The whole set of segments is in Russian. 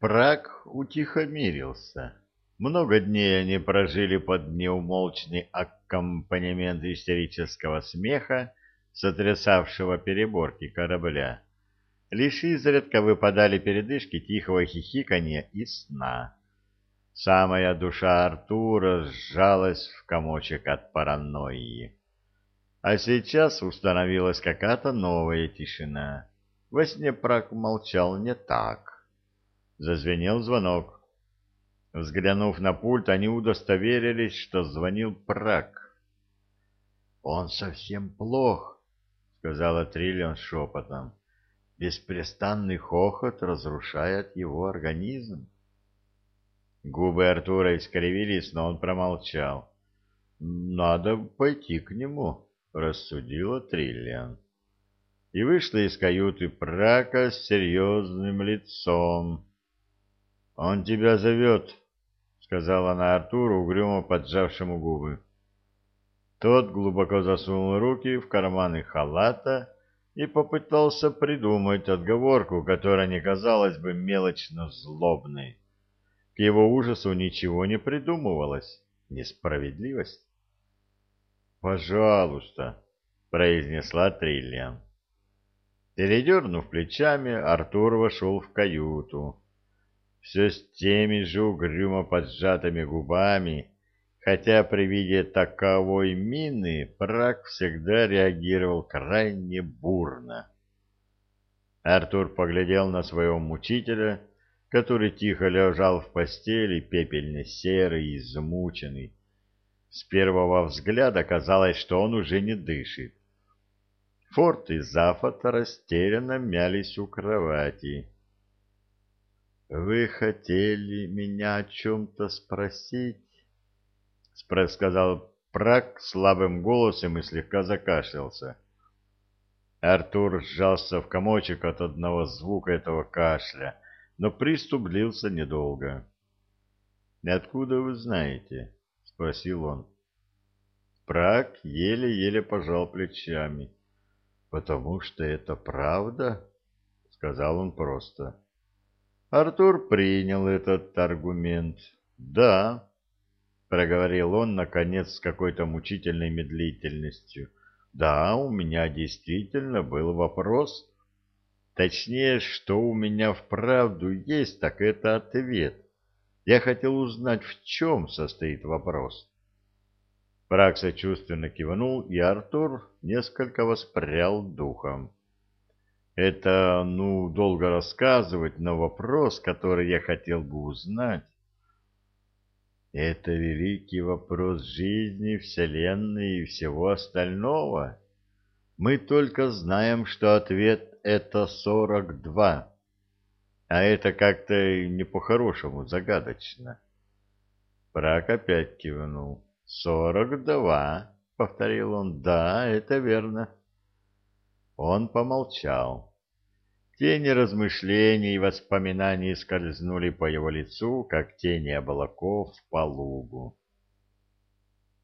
Праг утихомирился. Много дней они прожили под неумолчный аккомпанемент истерического смеха, сотрясавшего переборки корабля. Лишь изредка выпадали передышки тихого хихиканья и сна. Самая душа Артура сжалась в комочек от паранойи. А сейчас установилась какая-то новая тишина. Во сне Прак молчал не так. Зазвенел звонок. Взглянув на пульт, они удостоверились, что звонил Прак. «Он совсем плох», — сказала Триллион шепотом. «Беспрестанный хохот разрушает его организм». Губы Артура искривились, но он промолчал. «Надо пойти к нему», — рассудила Триллиан. И вышла из каюты Прака с серьезным лицом. «Он тебя зовет», — сказала она Артуру, угрюмо поджавшему губы. Тот глубоко засунул руки в карманы халата и попытался придумать отговорку, которая не казалась бы мелочно злобной. К его ужасу ничего не придумывалось. Несправедливость. «Пожалуйста», — произнесла Триллиан. Передернув плечами, Артур вошел в каюту. Все с теми же угрюмо поджатыми губами, хотя при виде таковой мины Прак всегда реагировал крайне бурно. Артур поглядел на своего мучителя, который тихо лежал в постели, пепельно-серый и измученный. С первого взгляда казалось, что он уже не дышит. Форт и Зафот растерянно мялись у кровати. — Вы хотели меня о чем-то спросить? — сказал Прак слабым голосом и слегка закашлялся. Артур сжался в комочек от одного звука этого кашля, но приступ длился недолго. — Откуда вы знаете? — спросил он. Прак еле-еле пожал плечами. — «Потому что это правда?» — сказал он просто. Артур принял этот аргумент. «Да», — проговорил он, наконец, с какой-то мучительной медлительностью. «Да, у меня действительно был вопрос. Точнее, что у меня вправду есть, так это ответ. Я хотел узнать, в чем состоит вопрос». Прак сочувственно кивнул, и Артур несколько воспрял духом. Это, ну, долго рассказывать, но вопрос, который я хотел бы узнать, это великий вопрос жизни, Вселенной и всего остального. Мы только знаем, что ответ — это сорок два, а это как-то не по-хорошему загадочно. Прак опять кивнул. «Сорок два», — повторил он, — «да, это верно». Он помолчал. Тени размышлений и воспоминаний скользнули по его лицу, как тени облаков по лугу.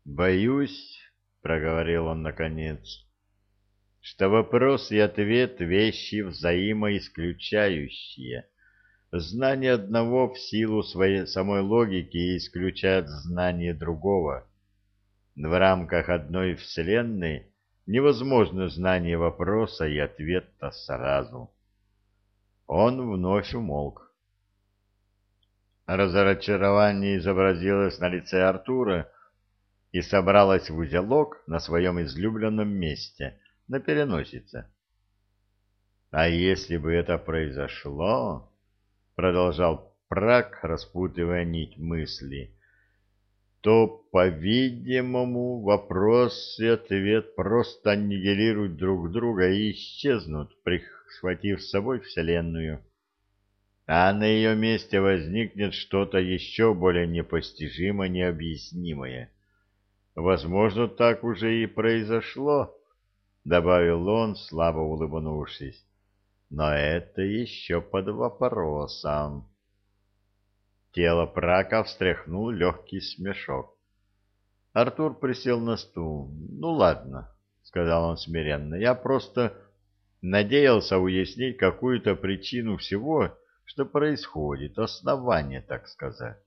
«Боюсь», — проговорил он наконец, — «что вопрос и ответ — вещи взаимоисключающие». Знание одного в силу своей самой логики исключает знание другого. В рамках одной Вселенной невозможно знание вопроса и ответа сразу. Он вновь умолк. Разочарование изобразилось на лице Артура и собралось в узелок на своем излюбленном месте, на переносице. «А если бы это произошло?» — продолжал Прак, распутывая нить мысли то, по-видимому, вопрос и ответ просто аннигилируют друг друга и исчезнут, прихватив с собой Вселенную. А на ее месте возникнет что-то еще более непостижимо необъяснимое. Возможно, так уже и произошло, — добавил он, слабо улыбнувшись. Но это еще под вопросом. Тело прака встряхнул легкий смешок. Артур присел на стул. «Ну ладно», — сказал он смиренно, — «я просто надеялся уяснить какую-то причину всего, что происходит, основание, так сказать.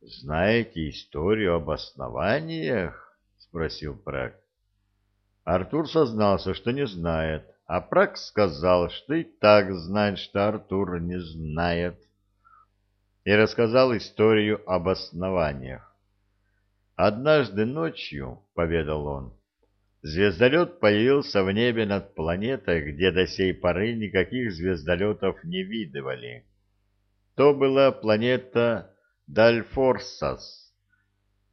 «Знаете историю об основаниях?» — спросил Прак. Артур сознался, что не знает, а Прак сказал, что и так знает, что Артур не знает, и рассказал историю об основаниях. «Однажды ночью, — поведал он, — звездолет появился в небе над планетой, где до сей поры никаких звездолетов не видывали. То была планета Дальфорсас.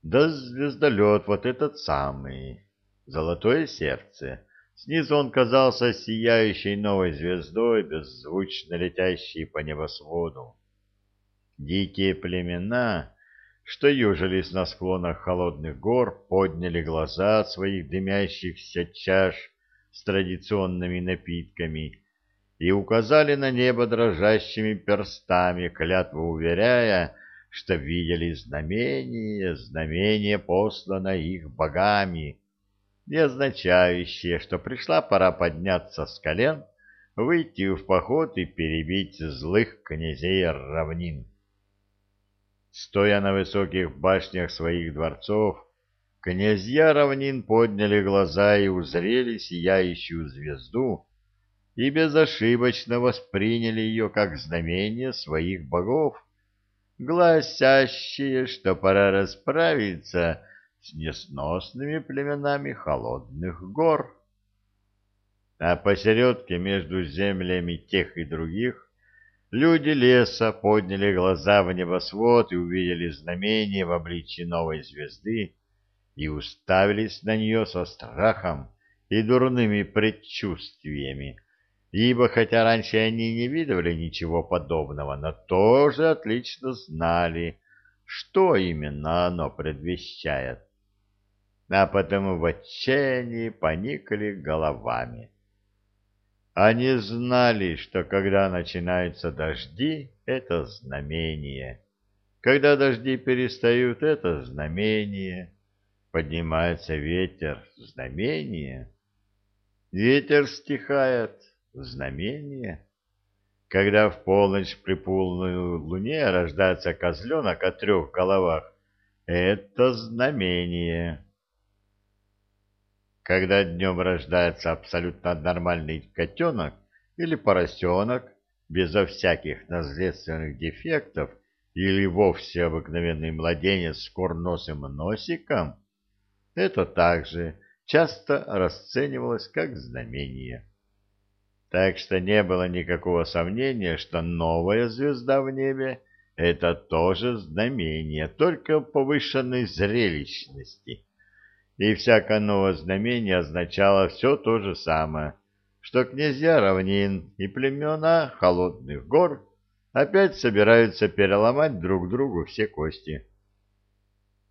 Да звездолет вот этот самый, золотое сердце. Снизу он казался сияющей новой звездой, беззвучно летящей по небосводу. Дикие племена, что южились на склонах холодных гор, подняли глаза от своих дымящихся чаш с традиционными напитками и указали на небо дрожащими перстами, клятво уверяя, что видели знамение, знамение послано их богами, и означающее, что пришла пора подняться с колен, выйти в поход и перебить злых князей равнин. Стоя на высоких башнях своих дворцов, князья равнин подняли глаза и узрели сияющую звезду, и безошибочно восприняли ее как знамение своих богов, гласящие, что пора расправиться с несносными племенами холодных гор. А посередке между землями тех и других люди леса подняли глаза в небосвод и увидели знамение в обличье новой звезды и уставились на нее со страхом и дурными предчувствиями, ибо хотя раньше они не видывали ничего подобного, но тоже отлично знали, что именно оно предвещает. А потому в отчаянии поникли головами. Они знали, что когда начинаются дожди, это знамение. Когда дожди перестают, это знамение. Поднимается ветер, знамение. Ветер стихает, знамение. Когда в полночь при полной луне рождается козленок о трех головах, это знамение. Когда днем рождается абсолютно нормальный котенок или поросенок, безо всяких наследственных дефектов, или вовсе обыкновенный младенец с курносым носиком, это также часто расценивалось как знамение. Так что не было никакого сомнения, что новая звезда в небе — это тоже знамение, только повышенной зрелищности. И всякое новое знамение означало все то же самое, что князья равнин и племена холодных гор опять собираются переломать друг другу все кости.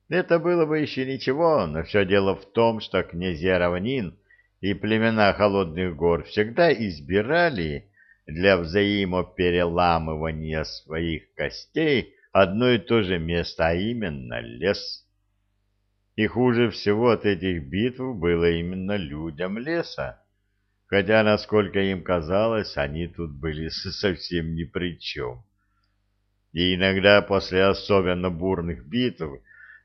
Это было бы еще ничего, но все дело в том, что князья равнин и племена холодных гор всегда избирали для взаимопереламывания своих костей одно и то же место, а именно лес. И хуже всего от этих битв было именно людям леса, хотя, насколько им казалось, они тут были совсем ни при чем. И иногда после особенно бурных битв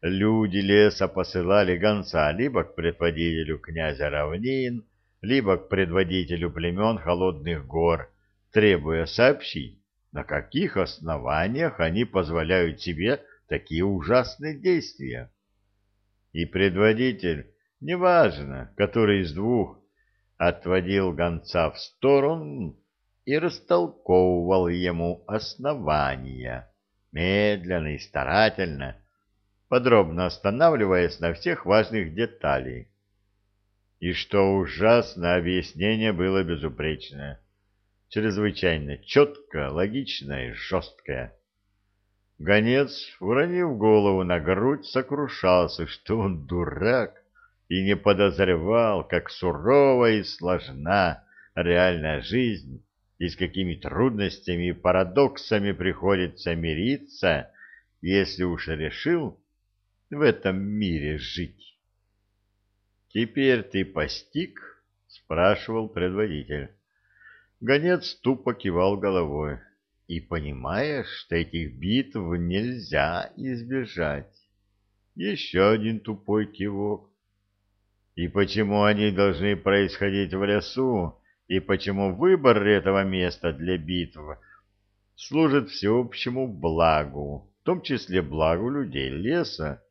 люди леса посылали гонца либо к предводителю князя равнин, либо к предводителю племен холодных гор, требуя сообщить, на каких основаниях они позволяют себе такие ужасные действия. И предводитель, неважно, который из двух, отводил гонца в сторону и растолковывал ему основания, медленно и старательно, подробно останавливаясь на всех важных деталях. И что ужасно, объяснение было безупречное, чрезвычайно четкое, логичное и жесткое. Гонец, уронив голову на грудь, сокрушался, что он дурак, и не подозревал, как сурова и сложна реальная жизнь, и с какими трудностями и парадоксами приходится мириться, если уж решил в этом мире жить. «Теперь ты постиг?» — спрашивал предводитель. Гонец тупо кивал головой. И понимаешь, что этих битв нельзя избежать. Еще один тупой кивок. И почему они должны происходить в лесу, и почему выбор этого места для битв служит всеобщему благу, в том числе благу людей леса.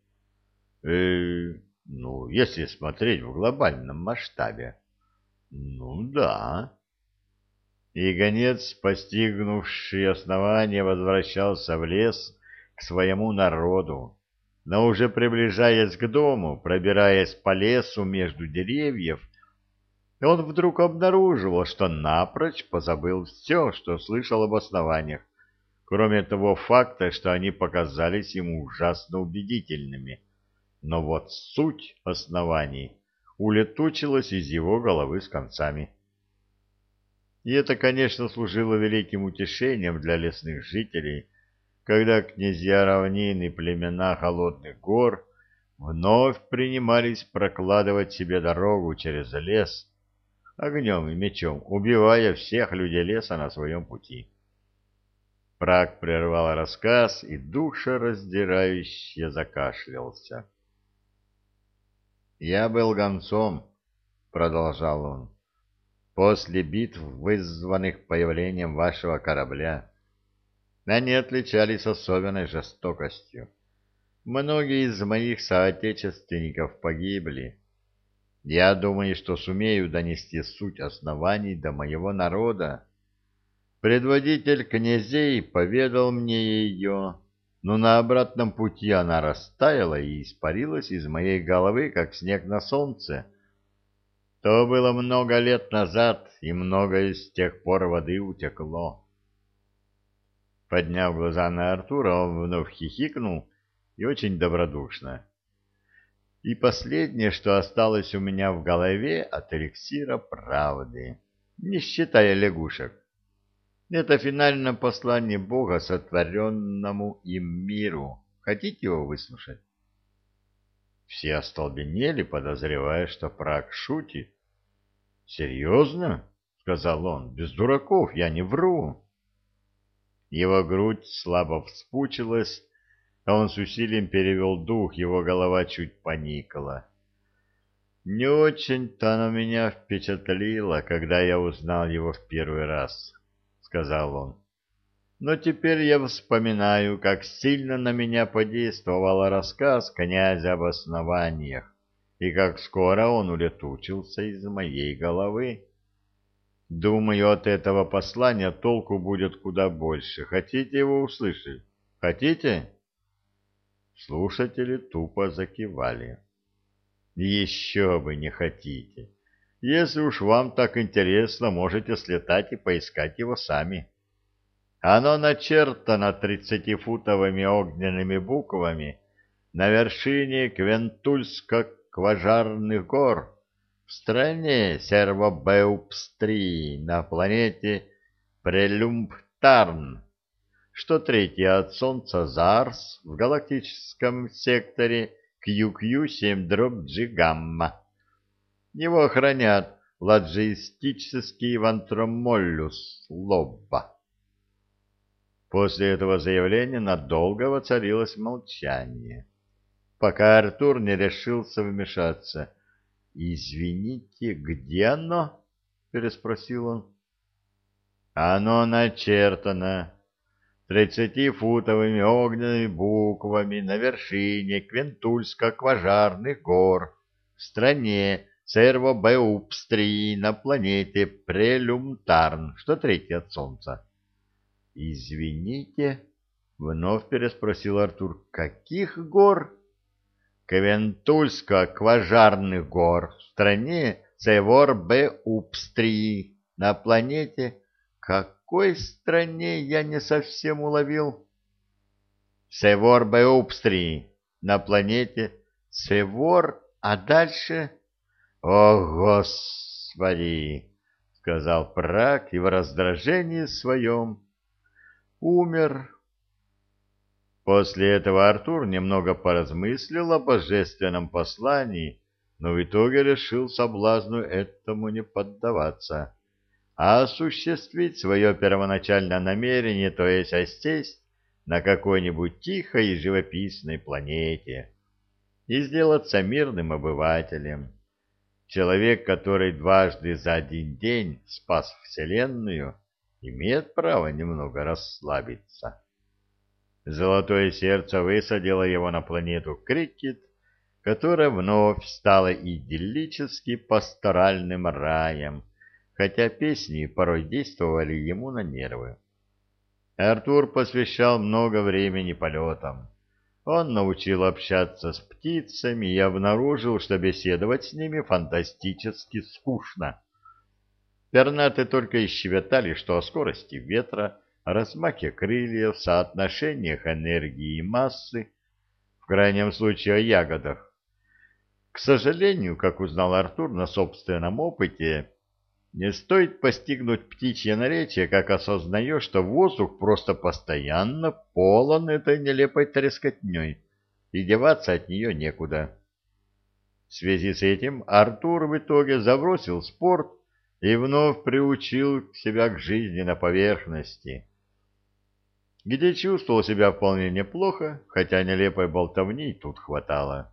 Э, ну, если смотреть в глобальном масштабе. Ну да. И гонец, постигнувший основание, возвращался в лес к своему народу, но уже приближаясь к дому, пробираясь по лесу между деревьев, он вдруг обнаруживал, что напрочь позабыл все, что слышал об основаниях, кроме того факта, что они показались ему ужасно убедительными. Но вот суть оснований улетучилась из его головы с концами. И это, конечно, служило великим утешением для лесных жителей, когда князья равнин и племена холодных гор вновь принимались прокладывать себе дорогу через лес, огнем и мечом, убивая всех людей леса на своем пути. Праг прервал рассказ и душераздирающе закашлялся. «Я был гонцом», — продолжал он, — «после битв, вызванных появлением вашего корабля. Они отличались особенной жестокостью. Многие из моих соотечественников погибли, я думаю, что сумею донести суть оснований до моего народа. Предводитель князей поведал мне ее, но на обратном пути она растаяла и испарилась из моей головы, как снег на солнце. То было много лет назад, и многое с тех пор воды утекло. Подняв глаза на Артура, он вновь хихикнул и очень добродушно. И последнее, что осталось у меня в голове от эликсира правды, не считая лягушек, это финальное послание Бога сотворенному им миру. Хотите его выслушать? Все остолбенели, подозревая, что Прак шутит. «Серьезно?» — сказал он. «Без дураков, я не вру». Его грудь слабо вспучилась, а он с усилием перевел дух, его голова чуть поникла. Не очень-то оно меня впечатлило, когда я узнал его в первый раз, — сказал он. Но теперь я вспоминаю, как сильно на меня подействовал рассказ князя об основаниях, и как скоро он улетучился из моей головы. Думаю, от этого послания толку будет куда больше. Хотите его услышать? Хотите? Слушатели тупо закивали. Еще бы не хотите. Если уж вам так интересно, можете слетать и поискать его сами. Оно начертано тридцатифутовыми огненными буквами на вершине Квентульско-Кважарных гор в стране Сервобеупстри на планете Прелюмптарн что третий от Солнца Зарс в галактическом секторе QQ7-G гамма. Его охранят ладжистический вантромоллюс лобба. После этого заявления надолго воцарилось молчание, пока Артур не решился вмешаться. «Извините, где оно?» — переспросил он. «Оно начертано тридцатифутовыми огненными буквами на вершине Квентульско-Кважарных гор в стране Серво-Беупстрии на планете Прелюмтарн, что третий от Солнца. «Извините», — вновь переспросил Артур, — «каких гор?» «Квентульско-Кважарных гор в стране Севор-Беупстрии на планете...» «Как какой стране я не совсем уловил? Севор Беупстри на планете Севор, а дальше... О, Господи! — сказал Прак и в раздражении своем умер. После этого Артур немного поразмыслил о божественном послании, но в итоге решил соблазну этому не поддаваться а осуществить свое первоначальное намерение, то есть осесть на какой-нибудь тихой и живописной планете и сделаться мирным обывателем. Человек, который дважды за один день спас Вселенную, имеет право немного расслабиться. Золотое сердце высадило его на планету Крикет, которая вновь стала идиллически пасторальным раем, хотя песни порой действовали ему на нервы. Артур посвящал много времени полетам. Он научил общаться с птицами и обнаружил, что беседовать с ними фантастически скучно. Пернаты только и щебетали, что о скорости ветра, размахе крыльев, соотношениях энергии и массы, в крайнем случае о ягодах. К сожалению, как узнал Артур на собственном опыте, не стоит постигнуть птичье наречие, как осознаешь, что воздух просто постоянно полон этой нелепой трескотней, и деваться от нее некуда. В связи с этим Артур в итоге забросил спорт и вновь приучил себя к жизни на поверхности где чувствовал себя вполне неплохо, хотя нелепой болтовни тут хватало.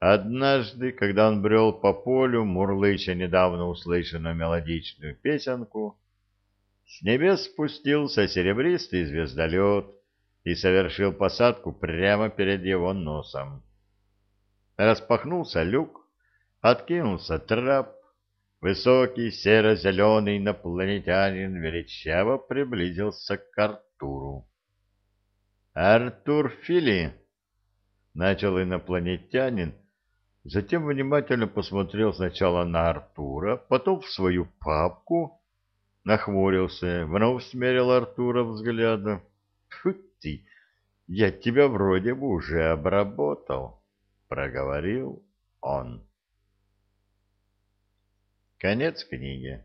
Однажды, когда он брел по полю, мурлыча недавно услышанную мелодичную песенку, с небес спустился серебристый звездолет и совершил посадку прямо перед его носом. Распахнулся люк, откинулся трап, высокий серо-зеленый инопланетянин величаво приблизился к. Артуру. «Артур Фили!» — начал инопланетянин, затем внимательно посмотрел сначала на Артура, потом в свою папку, нахмурился, вновь смерил Артура взглядом. «Фу ты! Я тебя вроде бы уже обработал», — проговорил он. Конец книги.